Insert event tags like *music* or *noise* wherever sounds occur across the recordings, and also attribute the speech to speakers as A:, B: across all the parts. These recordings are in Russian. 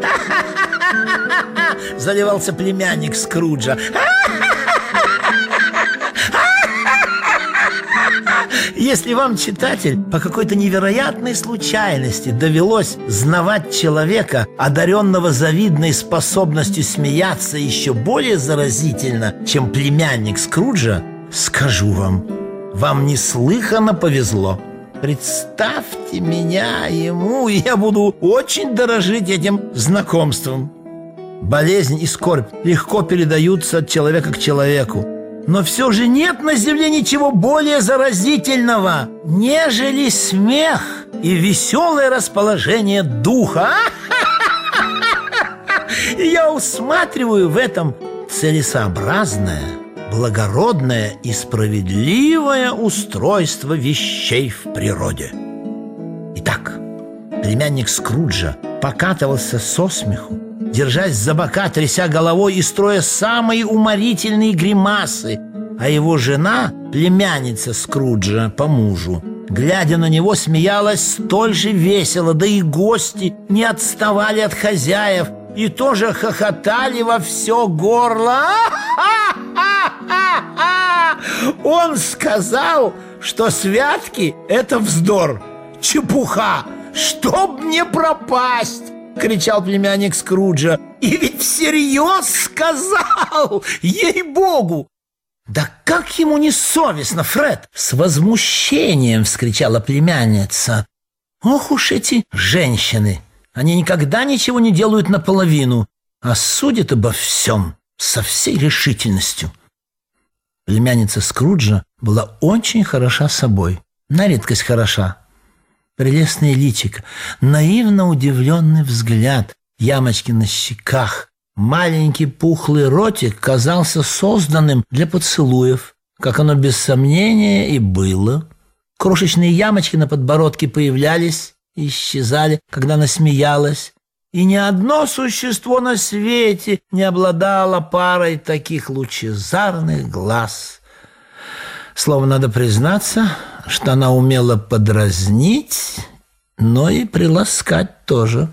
A: *laughs* Заливался племянник Скруджа. *laughs* Если вам, читатель, по какой-то невероятной случайности довелось знавать человека, одаренного завидной способностью смеяться еще более заразительно, чем племянник Скруджа, скажу вам, вам неслыханно повезло. Представьте меня ему, и я буду очень дорожить этим знакомством. Болезнь и скорбь легко передаются от человека к человеку. Но все же нет на земле ничего более заразительного, нежели смех и веселое расположение духа. *laughs* И я усматриваю в этом целесообразное, благородное и справедливое устройство вещей в природе. Итак, племянник Скруджа покатывался со смеху, держась за бока, тряся головой и строя самые уморительные гримасы, а его жена, племянница Скруджа по мужу, глядя на него, смеялась столь же весело, да и гости не отставали от хозяев и тоже хохотали во все горло. *laughs* Он сказал, что святки — это вздор, чепуха, чтоб не пропасть. — кричал племянник Скруджа. «И ведь всерьез сказал! *laughs* Ей-богу!» «Да как ему не совестно, Фред!» С возмущением вскричала племянница. «Ох уж эти женщины! Они никогда ничего не делают наполовину, а судят обо всем со всей решительностью». Племянница Скруджа была очень хороша собой, на редкость хороша прелестное личико, наивно удивленный взгляд, ямочки на щеках. Маленький пухлый ротик казался созданным для поцелуев, как оно без сомнения и было. Крошечные ямочки на подбородке появлялись и исчезали, когда она смеялась. И ни одно существо на свете не обладало парой таких лучезарных глаз. Слово надо признаться, что она умела подразнить, но и приласкать тоже.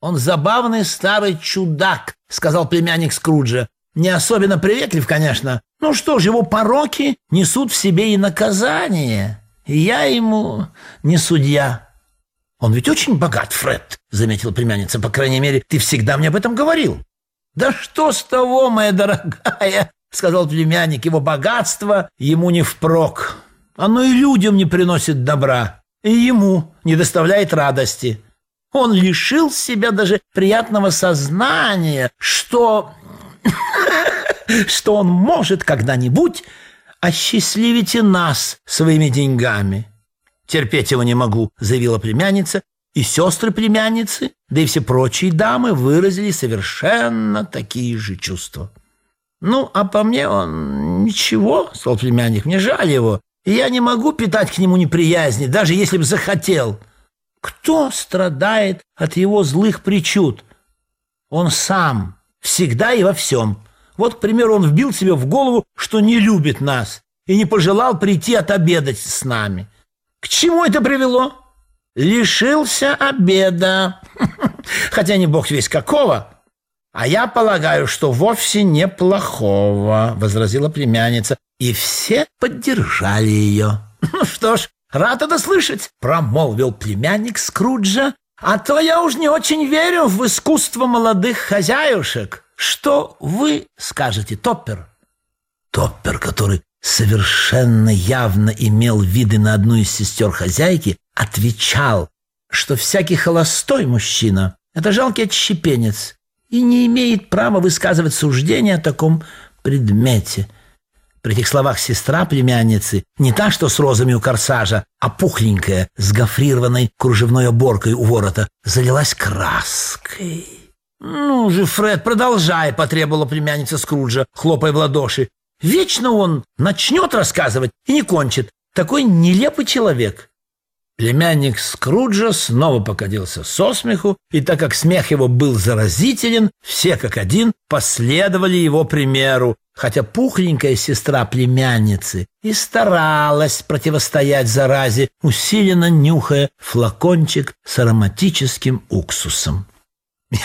A: «Он забавный старый чудак», — сказал племянник Скруджа. «Не особенно приветлив, конечно. Ну что ж, его пороки несут в себе и наказание. Я ему не судья». «Он ведь очень богат, Фред», — заметила племянница. «По крайней мере, ты всегда мне об этом говорил». «Да что с того, моя дорогая?» — сказал племянник. «Его богатство ему не впрок. Оно и людям не приносит добра, и ему не доставляет радости. Он лишил себя даже приятного сознания, что... *coughs* что он может когда-нибудь осчастливить и нас своими деньгами. «Терпеть его не могу», — заявила племянница, и сестры племянницы, да и все прочие дамы выразили совершенно такие же чувства. «Ну, а по мне он ничего», — сказал племянник, — «мне жаль его. И я не могу питать к нему неприязни, даже если бы захотел. Кто страдает от его злых причуд? Он сам, всегда и во всем. Вот, к примеру, он вбил себе в голову, что не любит нас и не пожелал прийти отобедать с нами. К чему это привело? Лишился обеда. *laughs* Хотя не бог весь какого. А я полагаю, что вовсе неплохого, возразила племянница. И все поддержали ее. *laughs* «Ну что ж, рад это слышать», — промолвил племянник Скруджа. «А то я уж не очень верю в искусство молодых хозяюшек. Что вы скажете, Топпер?» Топпер, который совершенно явно имел виды на одну из сестер хозяйки, отвечал, что всякий холостой мужчина — это жалкий отщепенец и не имеет права высказывать суждения о таком предмете — при этих словах сестра племянницы не та, что с розами у корсажа, а пухленькая, с гофрированной кружевной оборкой у ворота, залилась краской. «Ну же, Фред, продолжай», — потребовала племянница Скруджа, хлопая в ладоши. «Вечно он начнет рассказывать и не кончит. Такой нелепый человек». Племянник Скруджа снова покатился со смеху, и так как смех его был заразителен, все как один последовали его примеру, хотя пухленькая сестра племянницы и старалась противостоять заразе, усиленно нюхая флакончик с ароматическим уксусом.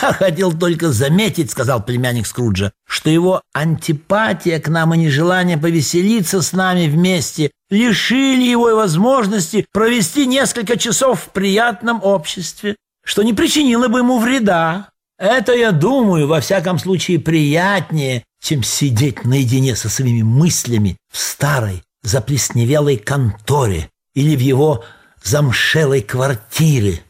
A: «Я хотел только заметить, — сказал племянник Скруджа, — что его антипатия к нам и нежелание повеселиться с нами вместе лишили его возможности провести несколько часов в приятном обществе, что не причинило бы ему вреда. Это, я думаю, во всяком случае приятнее, чем сидеть наедине со своими мыслями в старой заплесневелой конторе или в его замшелой квартире.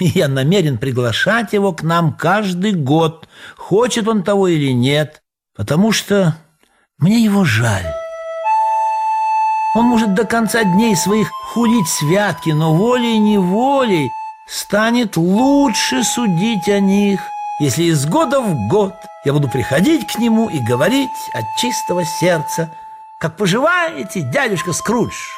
A: Я намерен приглашать его к нам каждый год, хочет он того или нет, потому что мне его жаль. Он может до конца дней своих хулить святки, но волей-неволей станет лучше судить о них, если из года в год я буду приходить к нему и говорить от чистого сердца, как поживаете, дядюшка Скрудж.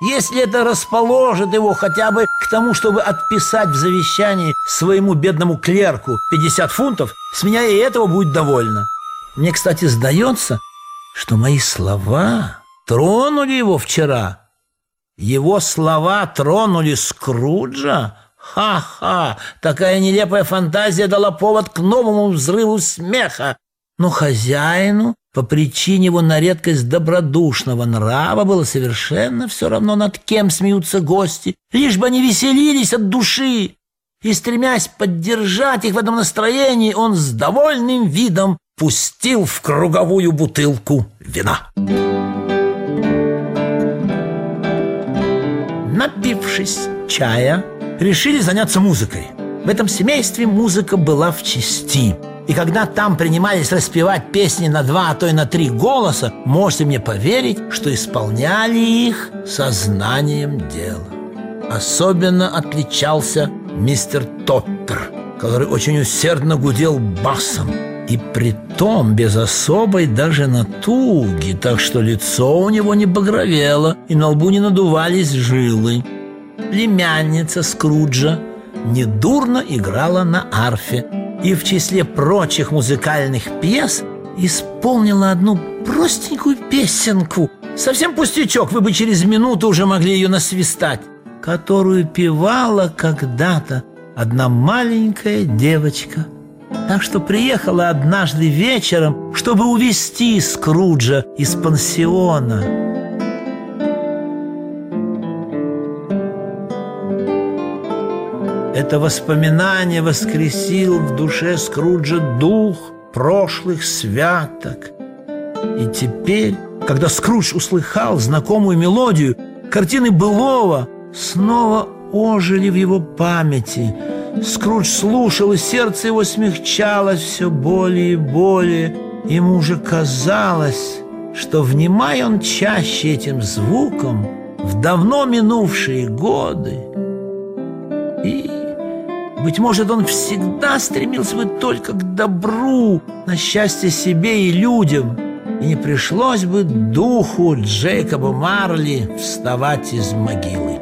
A: Если это расположит его хотя бы к тому, чтобы отписать в завещании своему бедному клерку 50 фунтов, с меня и этого будет довольно. Мне, кстати, сдается, что мои слова тронули его вчера. Его слова тронули Скруджа? Ха-ха! Такая нелепая фантазия дала повод к новому взрыву смеха. Но хозяину по причине его на редкость добродушного нрава было совершенно все равно, над кем смеются гости, лишь бы они веселились от души. И, стремясь поддержать их в этом настроении, он с довольным видом пустил в круговую бутылку вина. Напившись чая, решили заняться музыкой. В этом семействе музыка была в чести – и когда там принимались распевать песни на два, а то и на три голоса, можете мне поверить, что исполняли их сознанием дела. Особенно отличался мистер Топпер, который очень усердно гудел басом. И притом без особой даже натуги, так что лицо у него не багровело и на лбу не надувались жилы. Племянница Скруджа недурно играла на арфе, и в числе прочих музыкальных пьес исполнила одну простенькую песенку. Совсем пустячок, вы бы через минуту уже могли ее насвистать, которую певала когда-то одна маленькая девочка. Так что приехала однажды вечером, чтобы увезти Скруджа из пансиона. Это воспоминание воскресил в душе Скруджа дух прошлых святок. И теперь, когда Скрудж услыхал знакомую мелодию, картины былого снова ожили в его памяти. Скрудж слушал, и сердце его смягчалось все более и более. Ему уже казалось, что, внимая он чаще этим звуком, в давно минувшие годы, и быть может, он всегда стремился бы только к добру, на счастье себе и людям, и не пришлось бы духу Джейкоба Марли вставать из могилы.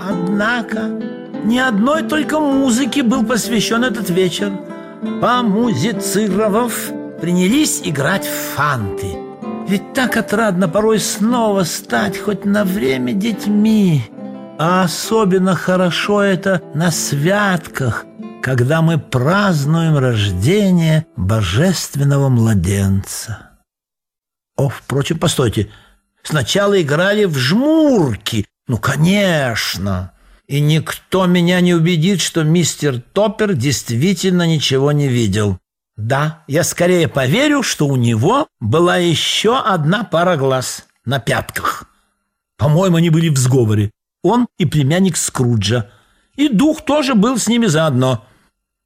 A: Однако ни одной только музыке был посвящен этот вечер. Помузицировав, принялись играть в фанты. Ведь так отрадно порой снова стать хоть на время детьми. А особенно хорошо это на святках, когда мы празднуем рождение божественного младенца. О, впрочем, постойте, сначала играли в жмурки. Ну, конечно и никто меня не убедит, что мистер Топпер действительно ничего не видел. Да, я скорее поверю, что у него была еще одна пара глаз на пятках. По-моему, они были в сговоре. Он и племянник Скруджа. И дух тоже был с ними заодно.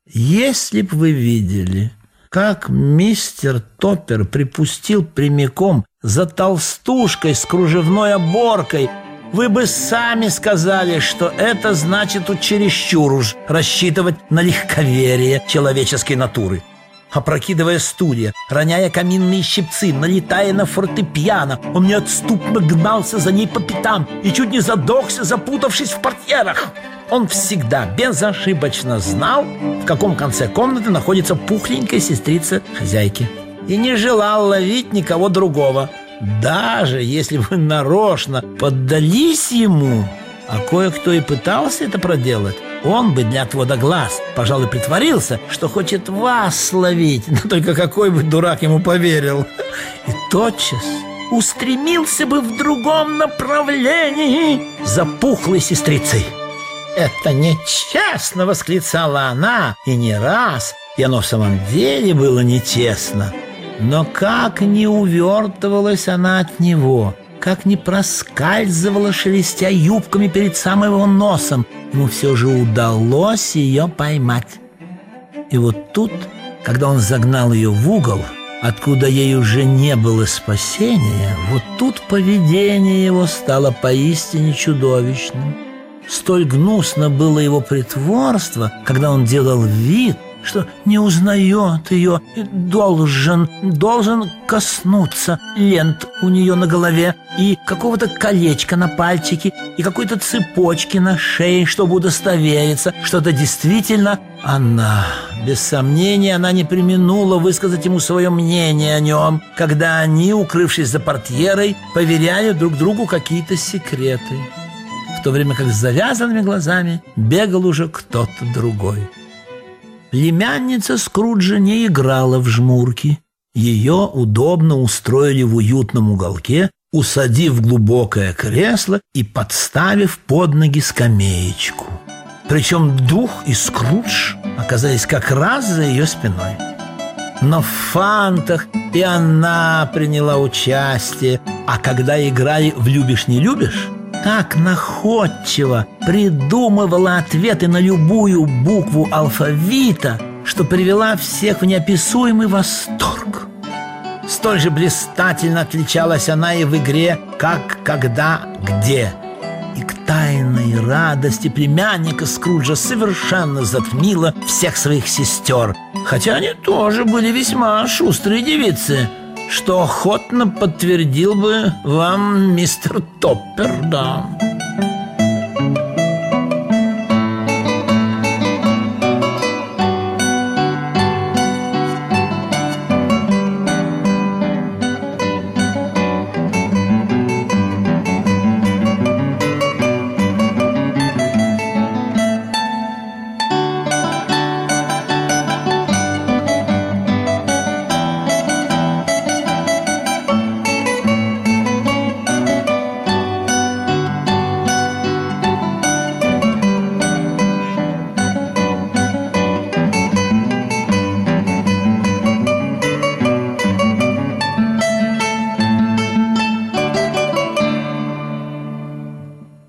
A: Если б вы видели, как мистер Топпер припустил прямиком за толстушкой с кружевной оборкой – вы бы сами сказали, что это значит у чересчур уж рассчитывать на легковерие человеческой натуры. Опрокидывая стулья, роняя каминные щипцы, налетая на фортепиано, он неотступно гнался за ней по пятам и чуть не задохся, запутавшись в портьерах. он всегда безошибочно знал, в каком конце комнаты находится пухленькая сестрица хозяйки. И не желал ловить никого другого, даже если вы нарочно поддались ему. А кое-кто и пытался это проделать. Он бы для отвода глаз, пожалуй, притворился, что хочет вас словить. *laughs* Но только какой бы дурак ему поверил. И тотчас устремился бы в другом направлении за пухлой сестрицей. «Это нечестно!» — восклицала она, и не раз, и оно в самом деле было нечестно. Но как не увертывалась она от него — как не проскальзывала, шелестя юбками перед самым его носом, ему все же удалось ее поймать. И вот тут, когда он загнал ее в угол, откуда ей уже не было спасения, вот тут поведение его стало поистине чудовищным. Столь гнусно было его притворство, когда он делал вид, что не узнает ее и должен, должен коснуться лент у нее на голове и какого-то колечка на пальчике и какой-то цепочки на шее, чтобы удостовериться, что это действительно она. Без сомнения, она не применула высказать ему свое мнение о нем, когда они, укрывшись за портьерой, поверяли друг другу какие-то секреты в то время как с завязанными глазами бегал уже кто-то другой. Племянница Скруджа не играла в жмурки. Ее удобно устроили в уютном уголке, усадив в глубокое кресло и подставив под ноги скамеечку. Причем дух и Скрудж оказались как раз за ее спиной. Но в фантах и она приняла участие, а когда играли в «любишь-не любишь», так находчиво придумывала ответы на любую букву алфавита, что привела всех в неописуемый восторг. Столь же блистательно отличалась она и в игре «Как, когда, где». И к тайной радости племянника Скруджа совершенно затмила всех своих сестер, хотя они тоже были весьма шустрые девицы – что охотно подтвердил бы вам мистер Топпер, да.